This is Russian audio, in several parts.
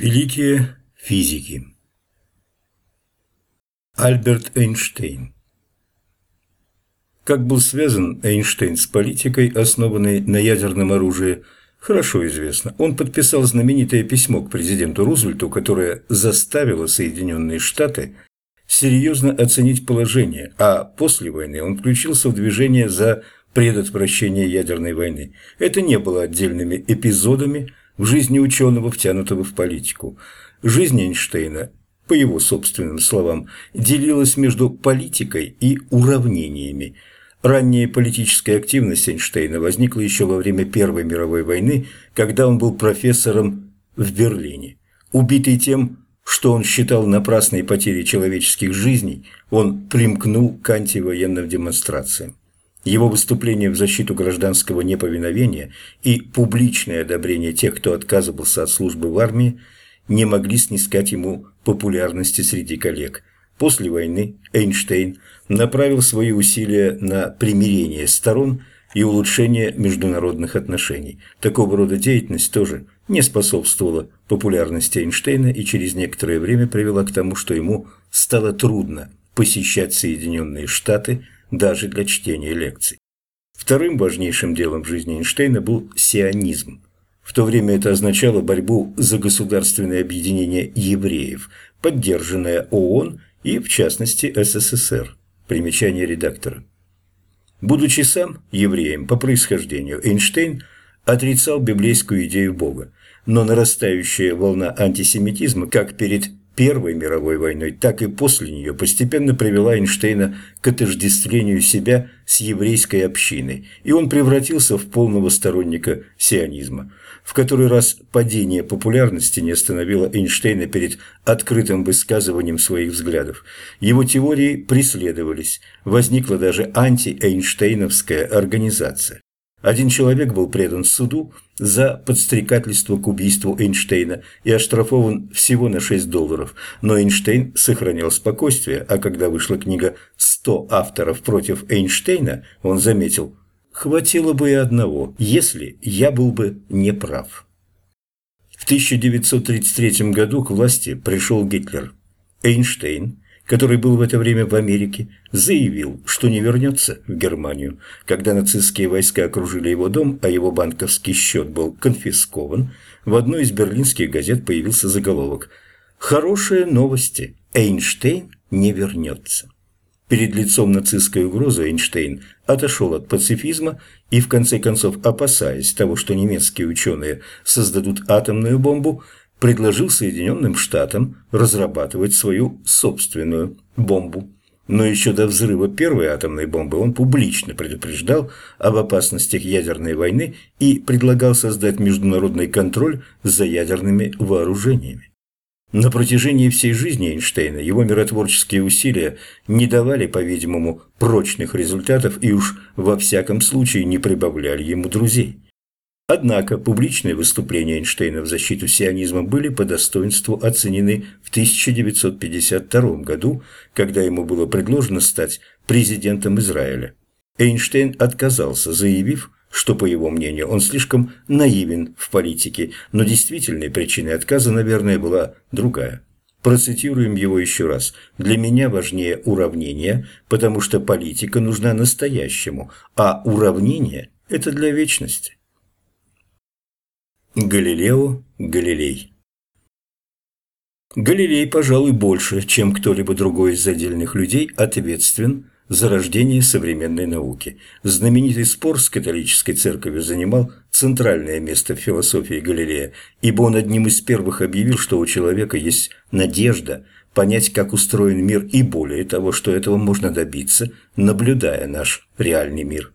Великие физики Альберт Эйнштейн Как был связан Эйнштейн с политикой, основанной на ядерном оружии, хорошо известно. Он подписал знаменитое письмо к президенту Рузвельту, которое заставило Соединенные Штаты серьезно оценить положение, а после войны он включился в движение за предотвращение ядерной войны. Это не было отдельными эпизодами – в жизни ученого, втянутого в политику. Жизнь Эйнштейна, по его собственным словам, делилась между политикой и уравнениями. Ранняя политическая активность Эйнштейна возникла еще во время Первой мировой войны, когда он был профессором в Берлине. Убитый тем, что он считал напрасной потерей человеческих жизней, он примкнул к антивоенным демонстрациям. Его выступление в защиту гражданского неповиновения и публичное одобрение тех, кто отказывался от службы в армии, не могли снискать ему популярности среди коллег. После войны Эйнштейн направил свои усилия на примирение сторон и улучшение международных отношений. Такого рода деятельность тоже не способствовала популярности Эйнштейна и через некоторое время привела к тому, что ему стало трудно посещать Соединенные Штаты – даже для чтения лекций. Вторым важнейшим делом в жизни Эйнштейна был сионизм. В то время это означало борьбу за государственное объединение евреев, поддержанное ООН и, в частности, СССР. Примечание редактора. Будучи сам евреем по происхождению, Эйнштейн отрицал библейскую идею Бога, но нарастающая волна антисемитизма как перед Первой мировой войной, так и после нее постепенно привела Эйнштейна к отождествлению себя с еврейской общиной, и он превратился в полного сторонника сионизма. В который раз падение популярности не остановило Эйнштейна перед открытым высказыванием своих взглядов. Его теории преследовались, возникла даже анти-эйнштейновская организация. Один человек был предан суду за подстрекательство к убийству Эйнштейна и оштрафован всего на 6 долларов, но Эйнштейн сохранял спокойствие, а когда вышла книга «100 авторов против Эйнштейна», он заметил «хватило бы и одного, если я был бы неправ». В 1933 году к власти пришел Гитлер. Эйнштейн который был в это время в Америке, заявил, что не вернется в Германию. Когда нацистские войска окружили его дом, а его банковский счет был конфискован, в одной из берлинских газет появился заголовок «Хорошие новости. Эйнштейн не вернется». Перед лицом нацистской угрозы Эйнштейн отошел от пацифизма и, в конце концов, опасаясь того, что немецкие ученые создадут атомную бомбу, предложил Соединенным Штатам разрабатывать свою собственную бомбу. Но еще до взрыва первой атомной бомбы он публично предупреждал об опасностях ядерной войны и предлагал создать международный контроль за ядерными вооружениями. На протяжении всей жизни Эйнштейна его миротворческие усилия не давали, по-видимому, прочных результатов и уж во всяком случае не прибавляли ему друзей. Однако публичные выступления Эйнштейна в защиту сионизма были по достоинству оценены в 1952 году, когда ему было предложено стать президентом Израиля. Эйнштейн отказался, заявив, что, по его мнению, он слишком наивен в политике, но действительной причиной отказа, наверное, была другая. Процитируем его еще раз. «Для меня важнее уравнение, потому что политика нужна настоящему, а уравнение – это для вечности». Галилео Галилей Галилей, пожалуй, больше, чем кто-либо другой из отдельных людей, ответственен за рождение современной науки. Знаменитый спор с католической церковью занимал центральное место в философии Галилея, ибо он одним из первых объявил, что у человека есть надежда понять, как устроен мир, и более того, что этого можно добиться, наблюдая наш реальный мир.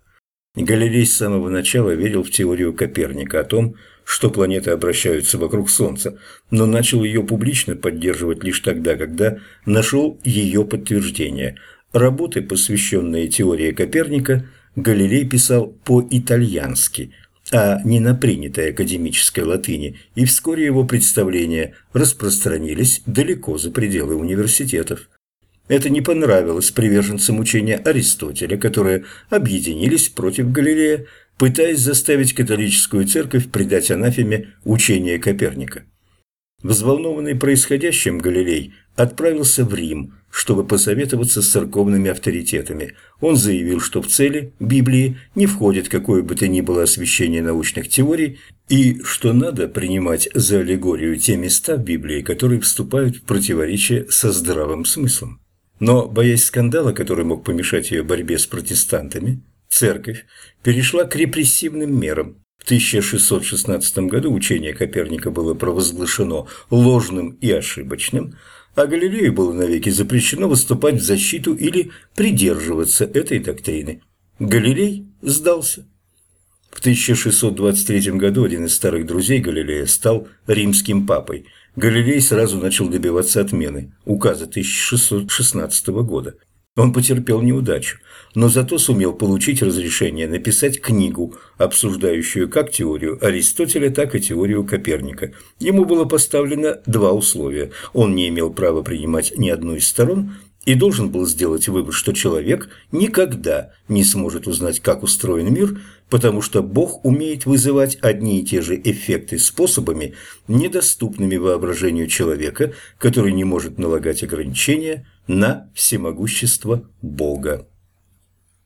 Галилей с самого начала верил в теорию Коперника о том, что планеты обращаются вокруг Солнца, но начал ее публично поддерживать лишь тогда, когда нашел ее подтверждение. Работы, посвященные теории Коперника, Галилей писал по-итальянски, а не на принятой академической латыни, и вскоре его представления распространились далеко за пределы университетов. Это не понравилось приверженцам учения Аристотеля, которые объединились против Галилея, пытаясь заставить католическую церковь предать анафеме учение Коперника. Взволнованный происходящим Галилей отправился в Рим, чтобы посоветоваться с церковными авторитетами. Он заявил, что в цели Библии не входит какое бы то ни было освещение научных теорий и что надо принимать за аллегорию те места в Библии, которые вступают в противоречие со здравым смыслом. Но, боясь скандала, который мог помешать ее борьбе с протестантами, церковь перешла к репрессивным мерам. В 1616 году учение Коперника было провозглашено ложным и ошибочным, а Галилею было навеки запрещено выступать в защиту или придерживаться этой доктрины. Галилей сдался. В 1623 году один из старых друзей Галилея стал римским папой. Галилей сразу начал добиваться отмены указа 1616 года – он потерпел неудачу, но зато сумел получить разрешение написать книгу, обсуждающую как теорию Аристотеля, так и теорию Коперника. Ему было поставлено два условия. Он не имел права принимать ни одну из сторон и должен был сделать вывод, что человек никогда не сможет узнать, как устроен мир, потому что Бог умеет вызывать одни и те же эффекты способами, недоступными воображению человека, который не может налагать ограничения на всемогущество Бога.